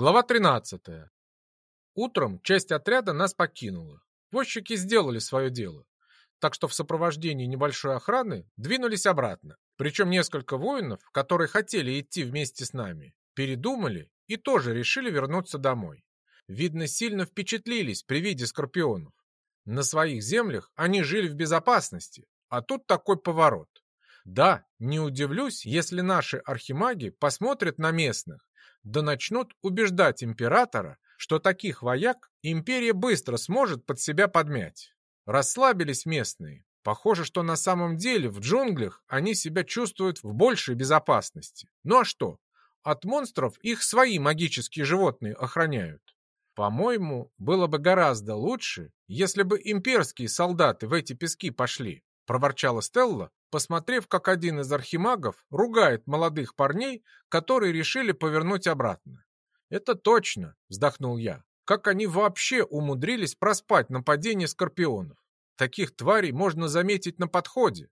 Глава 13. Утром часть отряда нас покинула. Возчики сделали свое дело. Так что в сопровождении небольшой охраны двинулись обратно. Причем несколько воинов, которые хотели идти вместе с нами, передумали и тоже решили вернуться домой. Видно, сильно впечатлились при виде скорпионов. На своих землях они жили в безопасности, а тут такой поворот. Да, не удивлюсь, если наши архимаги посмотрят на местных да начнут убеждать императора, что таких вояк империя быстро сможет под себя подмять. Расслабились местные. Похоже, что на самом деле в джунглях они себя чувствуют в большей безопасности. Ну а что? От монстров их свои магические животные охраняют. По-моему, было бы гораздо лучше, если бы имперские солдаты в эти пески пошли, проворчала Стелла, посмотрев, как один из архимагов ругает молодых парней, которые решили повернуть обратно. «Это точно», — вздохнул я. «Как они вообще умудрились проспать нападение скорпионов? Таких тварей можно заметить на подходе.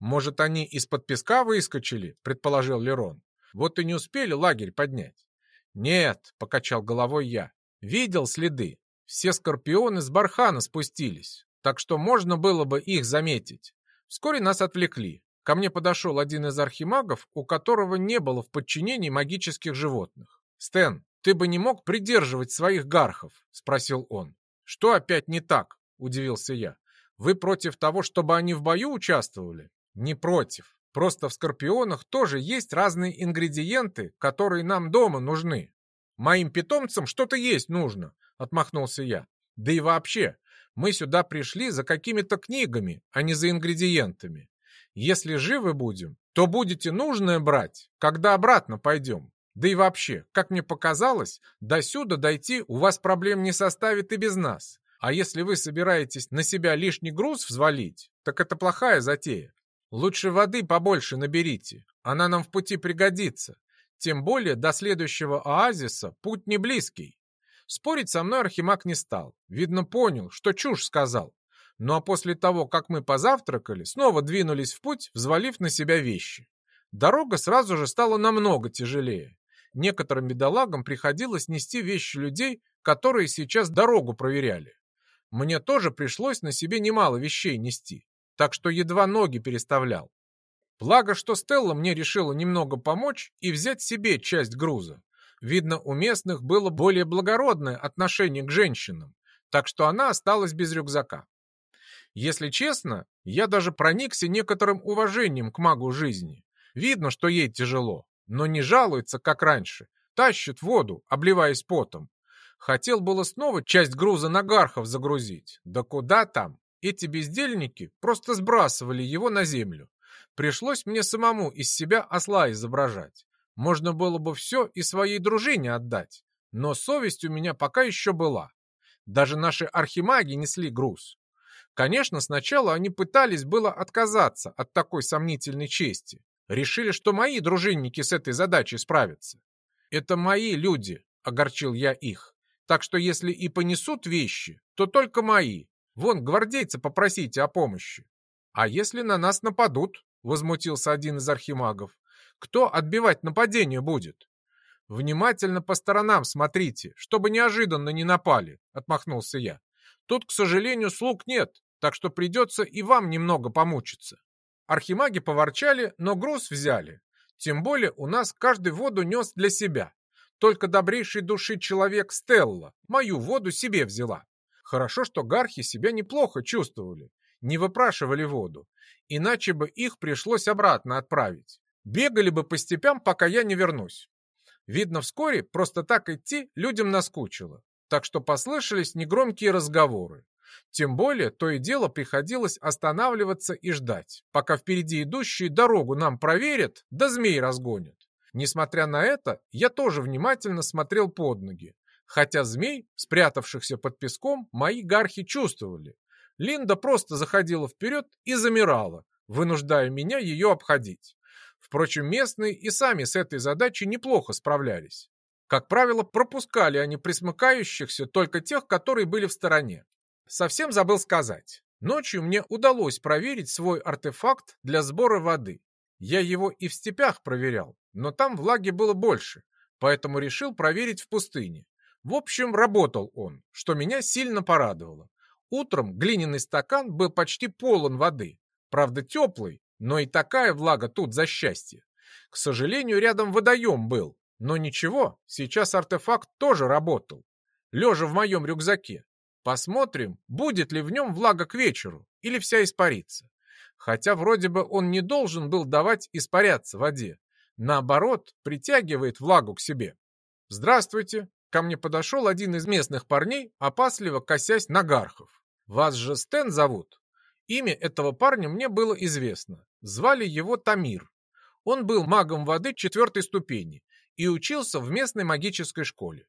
Может, они из-под песка выскочили?» — предположил Лерон. «Вот и не успели лагерь поднять». «Нет», — покачал головой я. «Видел следы. Все скорпионы с бархана спустились, так что можно было бы их заметить. Вскоре нас отвлекли. Ко мне подошел один из архимагов, у которого не было в подчинении магических животных. «Стэн, ты бы не мог придерживать своих гархов?» — спросил он. «Что опять не так?» — удивился я. «Вы против того, чтобы они в бою участвовали?» «Не против. Просто в скорпионах тоже есть разные ингредиенты, которые нам дома нужны. Моим питомцам что-то есть нужно», — отмахнулся я. «Да и вообще, мы сюда пришли за какими-то книгами, а не за ингредиентами. Если живы будем, то будете нужное брать, когда обратно пойдем. Да и вообще, как мне показалось, до сюда дойти у вас проблем не составит и без нас. А если вы собираетесь на себя лишний груз взвалить, так это плохая затея. Лучше воды побольше наберите, она нам в пути пригодится. Тем более до следующего оазиса путь не близкий. Спорить со мной Архимаг не стал. Видно, понял, что чушь сказал. Ну а после того, как мы позавтракали, снова двинулись в путь, взвалив на себя вещи. Дорога сразу же стала намного тяжелее. Некоторым бедолагам приходилось нести вещи людей, которые сейчас дорогу проверяли. Мне тоже пришлось на себе немало вещей нести, так что едва ноги переставлял. Благо, что Стелла мне решила немного помочь и взять себе часть груза. Видно, у местных было более благородное отношение к женщинам, так что она осталась без рюкзака. Если честно, я даже проникся некоторым уважением к магу жизни. Видно, что ей тяжело, но не жалуется, как раньше. Тащит воду, обливаясь потом. Хотел было снова часть груза на гархов загрузить. Да куда там? Эти бездельники просто сбрасывали его на землю. Пришлось мне самому из себя осла изображать. Можно было бы все и своей дружине отдать, но совесть у меня пока еще была. Даже наши архимаги несли груз. Конечно, сначала они пытались было отказаться от такой сомнительной чести. Решили, что мои дружинники с этой задачей справятся. Это мои люди, огорчил я их. Так что если и понесут вещи, то только мои. Вон, гвардейца попросите о помощи. А если на нас нападут? Возмутился один из архимагов. Кто отбивать нападение будет? Внимательно по сторонам смотрите, чтобы неожиданно не напали, отмахнулся я. Тут, к сожалению, слуг нет, так что придется и вам немного помучиться. Архимаги поворчали, но груз взяли. Тем более у нас каждый воду нес для себя. Только добрейшей души человек Стелла мою воду себе взяла. Хорошо, что гархи себя неплохо чувствовали, не выпрашивали воду, иначе бы их пришлось обратно отправить. Бегали бы по степям, пока я не вернусь. Видно, вскоре просто так идти людям наскучило, так что послышались негромкие разговоры. Тем более, то и дело приходилось останавливаться и ждать, пока впереди идущие дорогу нам проверят, да змей разгонят. Несмотря на это, я тоже внимательно смотрел под ноги, хотя змей, спрятавшихся под песком, мои гархи чувствовали. Линда просто заходила вперед и замирала, вынуждая меня ее обходить. Впрочем, местные и сами с этой задачей неплохо справлялись. Как правило, пропускали они присмыкающихся только тех, которые были в стороне. Совсем забыл сказать. Ночью мне удалось проверить свой артефакт для сбора воды. Я его и в степях проверял, но там влаги было больше, поэтому решил проверить в пустыне. В общем, работал он, что меня сильно порадовало. Утром глиняный стакан был почти полон воды, правда теплый, но и такая влага тут за счастье. К сожалению, рядом водоем был, но ничего, сейчас артефакт тоже работал. Лежа в моем рюкзаке. Посмотрим, будет ли в нем влага к вечеру или вся испарится. Хотя вроде бы он не должен был давать испаряться воде. Наоборот, притягивает влагу к себе. «Здравствуйте!» Ко мне подошел один из местных парней, опасливо косясь на Гархов. «Вас же Стэн зовут?» Имя этого парня мне было известно. Звали его Тамир. Он был магом воды четвертой ступени и учился в местной магической школе.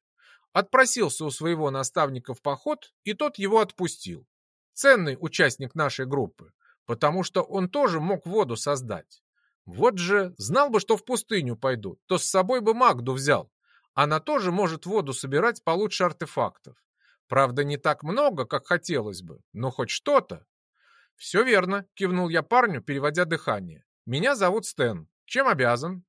Отпросился у своего наставника в поход, и тот его отпустил. Ценный участник нашей группы, потому что он тоже мог воду создать. Вот же, знал бы, что в пустыню пойду, то с собой бы Магду взял. Она тоже может воду собирать получше артефактов. Правда, не так много, как хотелось бы, но хоть что-то. «Все верно», — кивнул я парню, переводя дыхание. «Меня зовут Стэн. Чем обязан?»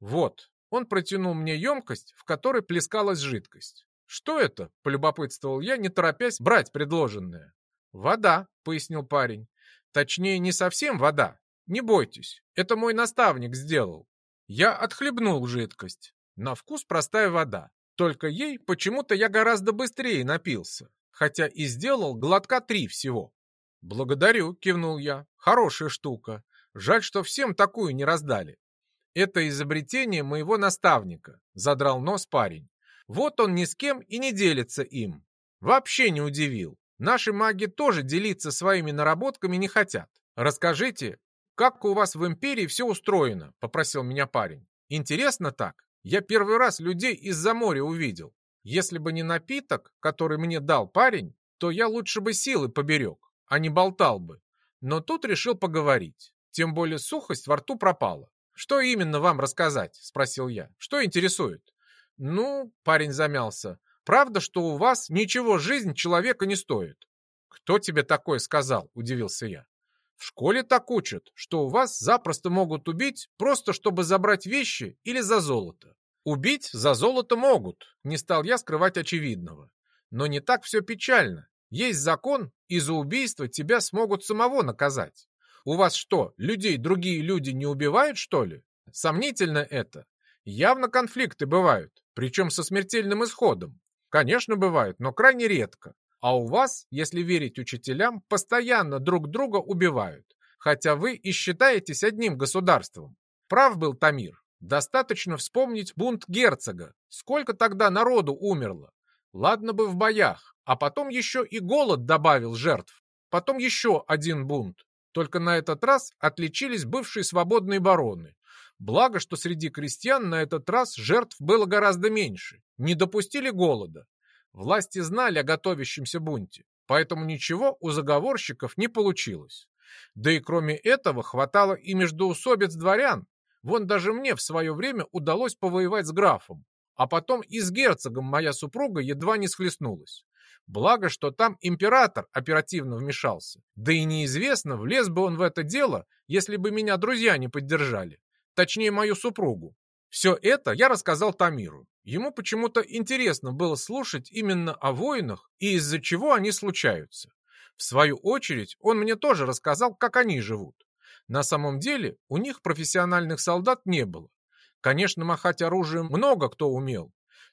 «Вот». Он протянул мне емкость, в которой плескалась жидкость. «Что это?» — полюбопытствовал я, не торопясь брать предложенное. «Вода», — пояснил парень. «Точнее, не совсем вода. Не бойтесь, это мой наставник сделал». Я отхлебнул жидкость. На вкус простая вода. Только ей почему-то я гораздо быстрее напился, хотя и сделал глотка три всего. «Благодарю», — кивнул я. «Хорошая штука. Жаль, что всем такую не раздали». «Это изобретение моего наставника», — задрал нос парень. «Вот он ни с кем и не делится им. Вообще не удивил. Наши маги тоже делиться своими наработками не хотят. Расскажите, как у вас в империи все устроено?» — попросил меня парень. «Интересно так?» Я первый раз людей из-за моря увидел. Если бы не напиток, который мне дал парень, то я лучше бы силы поберег, а не болтал бы. Но тут решил поговорить. Тем более сухость во рту пропала. «Что именно вам рассказать?» – спросил я. «Что интересует?» «Ну, парень замялся. Правда, что у вас ничего жизнь человека не стоит?» «Кто тебе такое сказал?» – удивился я. В школе так учат, что у вас запросто могут убить, просто чтобы забрать вещи или за золото. Убить за золото могут, не стал я скрывать очевидного. Но не так все печально. Есть закон, и за убийство тебя смогут самого наказать. У вас что, людей другие люди не убивают, что ли? Сомнительно это. Явно конфликты бывают, причем со смертельным исходом. Конечно, бывают, но крайне редко. А у вас, если верить учителям, постоянно друг друга убивают, хотя вы и считаетесь одним государством. Прав был Тамир. Достаточно вспомнить бунт герцога. Сколько тогда народу умерло? Ладно бы в боях, а потом еще и голод добавил жертв. Потом еще один бунт. Только на этот раз отличились бывшие свободные бароны. Благо, что среди крестьян на этот раз жертв было гораздо меньше. Не допустили голода. Власти знали о готовящемся бунте, поэтому ничего у заговорщиков не получилось. Да и кроме этого хватало и междоусобиц дворян. Вон даже мне в свое время удалось повоевать с графом, а потом и с герцогом моя супруга едва не схлестнулась. Благо, что там император оперативно вмешался. Да и неизвестно, влез бы он в это дело, если бы меня друзья не поддержали. Точнее, мою супругу. Все это я рассказал Тамиру. Ему почему-то интересно было слушать именно о войнах и из-за чего они случаются. В свою очередь, он мне тоже рассказал, как они живут. На самом деле, у них профессиональных солдат не было. Конечно, махать оружием много кто умел.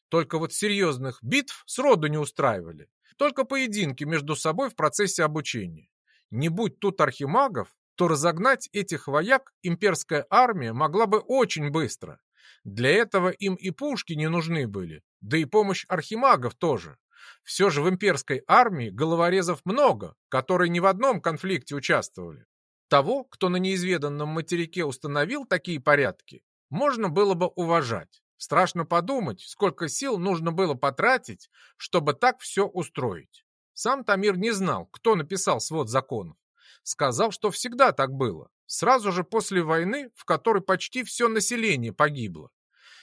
Только вот серьезных битв сроду не устраивали. Только поединки между собой в процессе обучения. Не будь тут архимагов, то разогнать этих вояк имперская армия могла бы очень быстро. Для этого им и пушки не нужны были, да и помощь архимагов тоже. Все же в имперской армии головорезов много, которые ни в одном конфликте участвовали. Того, кто на неизведанном материке установил такие порядки, можно было бы уважать. Страшно подумать, сколько сил нужно было потратить, чтобы так все устроить. Сам Тамир не знал, кто написал свод законов. Сказал, что всегда так было, сразу же после войны, в которой почти все население погибло.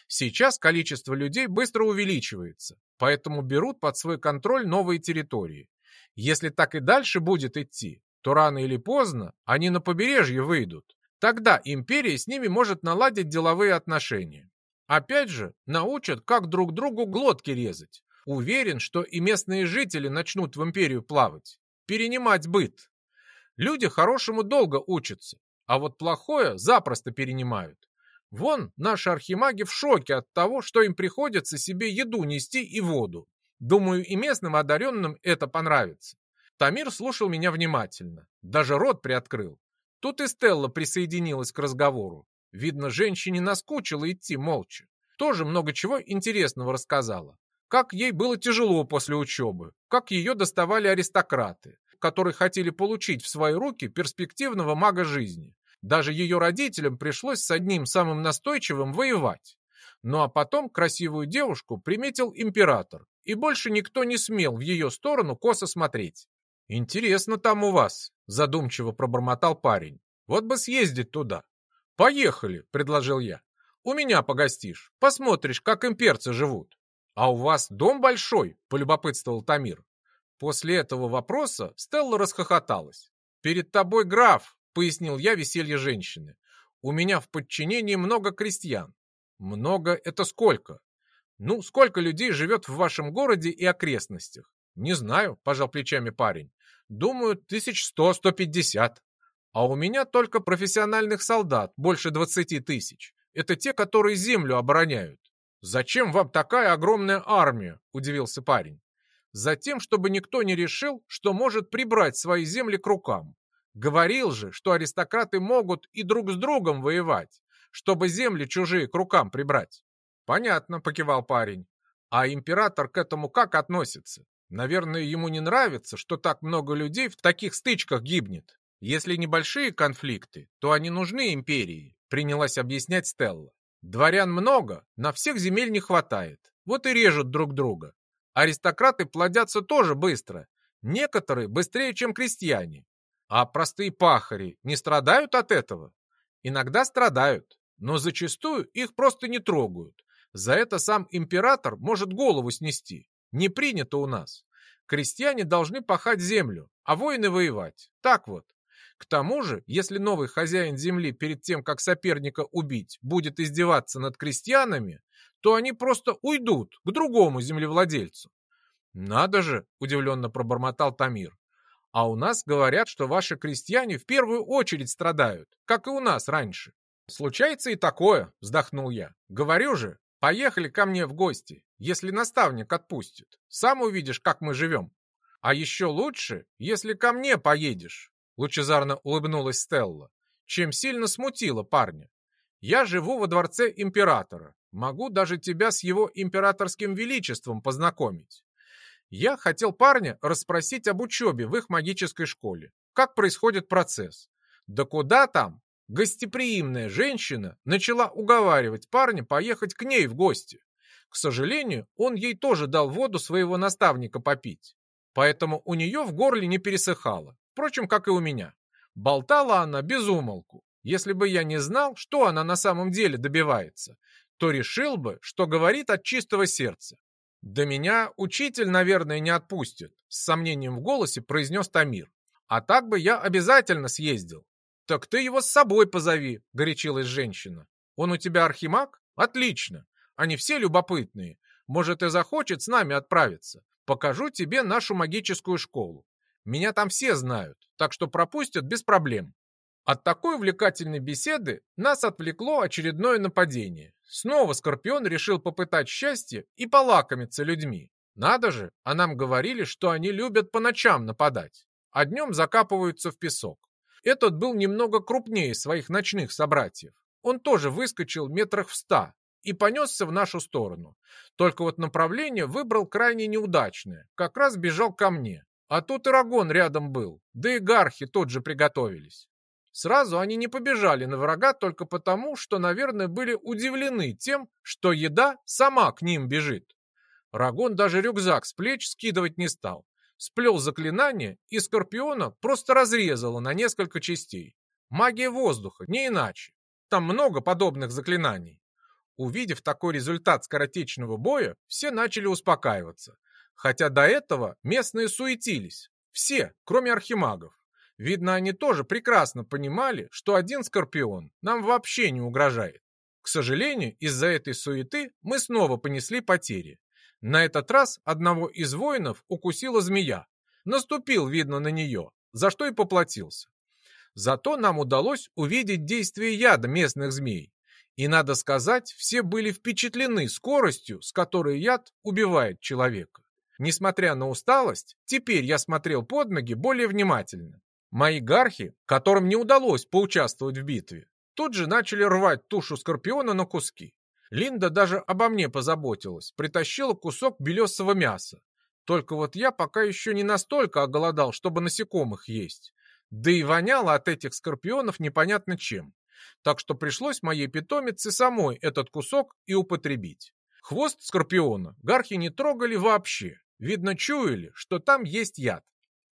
Сейчас количество людей быстро увеличивается, поэтому берут под свой контроль новые территории. Если так и дальше будет идти, то рано или поздно они на побережье выйдут. Тогда империя с ними может наладить деловые отношения. Опять же, научат, как друг другу глотки резать. Уверен, что и местные жители начнут в империю плавать, перенимать быт. Люди хорошему долго учатся, а вот плохое запросто перенимают. Вон, наши архимаги в шоке от того, что им приходится себе еду нести и воду. Думаю, и местным одаренным это понравится. Тамир слушал меня внимательно, даже рот приоткрыл. Тут и Стелла присоединилась к разговору. Видно, женщине наскучило идти молча. Тоже много чего интересного рассказала. Как ей было тяжело после учебы, как ее доставали аристократы, которые хотели получить в свои руки перспективного мага жизни. Даже ее родителям пришлось с одним самым настойчивым воевать. Ну а потом красивую девушку приметил император, и больше никто не смел в ее сторону косо смотреть. «Интересно там у вас», — задумчиво пробормотал парень. «Вот бы съездить туда». «Поехали», — предложил я. «У меня погостишь, посмотришь, как имперцы живут». «А у вас дом большой?» — полюбопытствовал Тамир. После этого вопроса Стелла расхохоталась. «Перед тобой граф», — пояснил я веселье женщины. «У меня в подчинении много крестьян». «Много — это сколько?» «Ну, сколько людей живет в вашем городе и окрестностях?» «Не знаю», — пожал плечами парень. «Думаю, тысяч сто-сто пятьдесят». «А у меня только профессиональных солдат, больше двадцати тысяч. Это те, которые землю обороняют». «Зачем вам такая огромная армия?» — удивился парень. «Затем, чтобы никто не решил, что может прибрать свои земли к рукам. Говорил же, что аристократы могут и друг с другом воевать, чтобы земли чужие к рукам прибрать». «Понятно», — покивал парень. «А император к этому как относится? Наверное, ему не нравится, что так много людей в таких стычках гибнет. Если небольшие конфликты, то они нужны империи», — принялась объяснять Стелла. Дворян много, на всех земель не хватает. Вот и режут друг друга. Аристократы плодятся тоже быстро. Некоторые быстрее, чем крестьяне. А простые пахари не страдают от этого? Иногда страдают, но зачастую их просто не трогают. За это сам император может голову снести. Не принято у нас. Крестьяне должны пахать землю, а воины воевать. Так вот. К тому же, если новый хозяин земли перед тем, как соперника убить, будет издеваться над крестьянами, то они просто уйдут к другому землевладельцу. «Надо же!» – удивленно пробормотал Тамир. «А у нас говорят, что ваши крестьяне в первую очередь страдают, как и у нас раньше». «Случается и такое», – вздохнул я. «Говорю же, поехали ко мне в гости, если наставник отпустит. Сам увидишь, как мы живем. А еще лучше, если ко мне поедешь. Лучезарно улыбнулась Стелла, чем сильно смутила парня. Я живу во дворце императора. Могу даже тебя с его императорским величеством познакомить. Я хотел парня расспросить об учебе в их магической школе. Как происходит процесс? Да куда там? Гостеприимная женщина начала уговаривать парня поехать к ней в гости. К сожалению, он ей тоже дал воду своего наставника попить. Поэтому у нее в горле не пересыхало. Впрочем, как и у меня. Болтала она без умолку. Если бы я не знал, что она на самом деле добивается, то решил бы, что говорит от чистого сердца. «Да меня учитель, наверное, не отпустит», — с сомнением в голосе произнес Тамир. «А так бы я обязательно съездил». «Так ты его с собой позови», — горячилась женщина. «Он у тебя архимаг? Отлично. Они все любопытные. Может, и захочет с нами отправиться. Покажу тебе нашу магическую школу. Меня там все знают, так что пропустят без проблем. От такой увлекательной беседы нас отвлекло очередное нападение. Снова Скорпион решил попытать счастье и полакомиться людьми. Надо же, а нам говорили, что они любят по ночам нападать, а днем закапываются в песок. Этот был немного крупнее своих ночных собратьев. Он тоже выскочил метрах в ста и понесся в нашу сторону. Только вот направление выбрал крайне неудачное, как раз бежал ко мне. А тут Ирагон рядом был, да и гархи тут же приготовились. Сразу они не побежали на врага только потому, что, наверное, были удивлены тем, что еда сама к ним бежит. Рагон даже рюкзак с плеч скидывать не стал. Сплел заклинание, и Скорпиона просто разрезало на несколько частей. Магия воздуха, не иначе. Там много подобных заклинаний. Увидев такой результат скоротечного боя, все начали успокаиваться. Хотя до этого местные суетились. Все, кроме архимагов. Видно, они тоже прекрасно понимали, что один скорпион нам вообще не угрожает. К сожалению, из-за этой суеты мы снова понесли потери. На этот раз одного из воинов укусила змея. Наступил, видно, на нее, за что и поплатился. Зато нам удалось увидеть действие яда местных змей. И, надо сказать, все были впечатлены скоростью, с которой яд убивает человека. Несмотря на усталость, теперь я смотрел под ноги более внимательно. Мои гархи, которым не удалось поучаствовать в битве, тут же начали рвать тушу скорпиона на куски. Линда даже обо мне позаботилась, притащила кусок белесого мяса. Только вот я пока еще не настолько оголодал, чтобы насекомых есть. Да и воняло от этих скорпионов непонятно чем. Так что пришлось моей питомице самой этот кусок и употребить. Хвост скорпиона гархи не трогали вообще. Видно, чуяли, что там есть яд.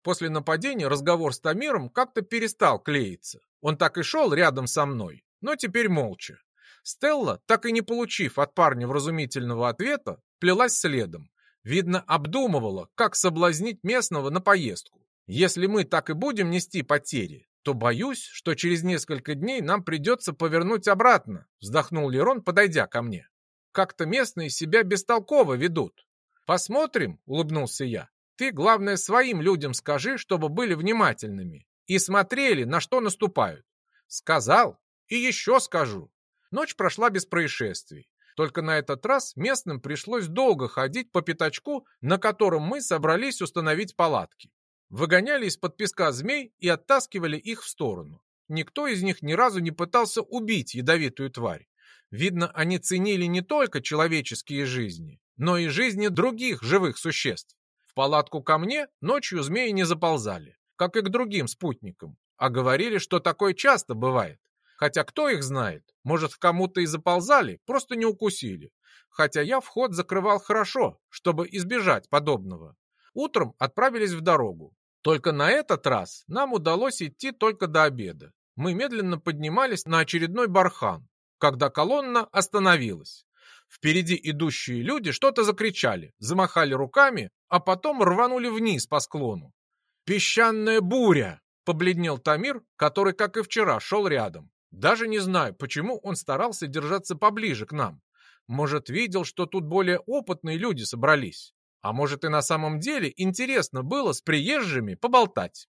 После нападения разговор с Тамиром как-то перестал клеиться. Он так и шел рядом со мной, но теперь молча. Стелла, так и не получив от парня вразумительного ответа, плелась следом. Видно, обдумывала, как соблазнить местного на поездку. Если мы так и будем нести потери, то боюсь, что через несколько дней нам придется повернуть обратно, вздохнул Лерон, подойдя ко мне. Как-то местные себя бестолково ведут. Посмотрим, улыбнулся я. Ты, главное, своим людям скажи, чтобы были внимательными и смотрели, на что наступают. Сказал и еще скажу. Ночь прошла без происшествий. Только на этот раз местным пришлось долго ходить по пятачку, на котором мы собрались установить палатки. Выгоняли из-под песка змей и оттаскивали их в сторону. Никто из них ни разу не пытался убить ядовитую тварь. Видно, они ценили не только человеческие жизни, но и жизни других живых существ. В палатку ко мне ночью змеи не заползали, как и к другим спутникам, а говорили, что такое часто бывает. Хотя кто их знает, может, кому-то и заползали, просто не укусили. Хотя я вход закрывал хорошо, чтобы избежать подобного. Утром отправились в дорогу. Только на этот раз нам удалось идти только до обеда. Мы медленно поднимались на очередной бархан, когда колонна остановилась. Впереди идущие люди что-то закричали, замахали руками, а потом рванули вниз по склону. «Песчаная буря!» — побледнел Тамир, который, как и вчера, шел рядом. Даже не знаю, почему он старался держаться поближе к нам. Может, видел, что тут более опытные люди собрались. А может и на самом деле интересно было с приезжими поболтать.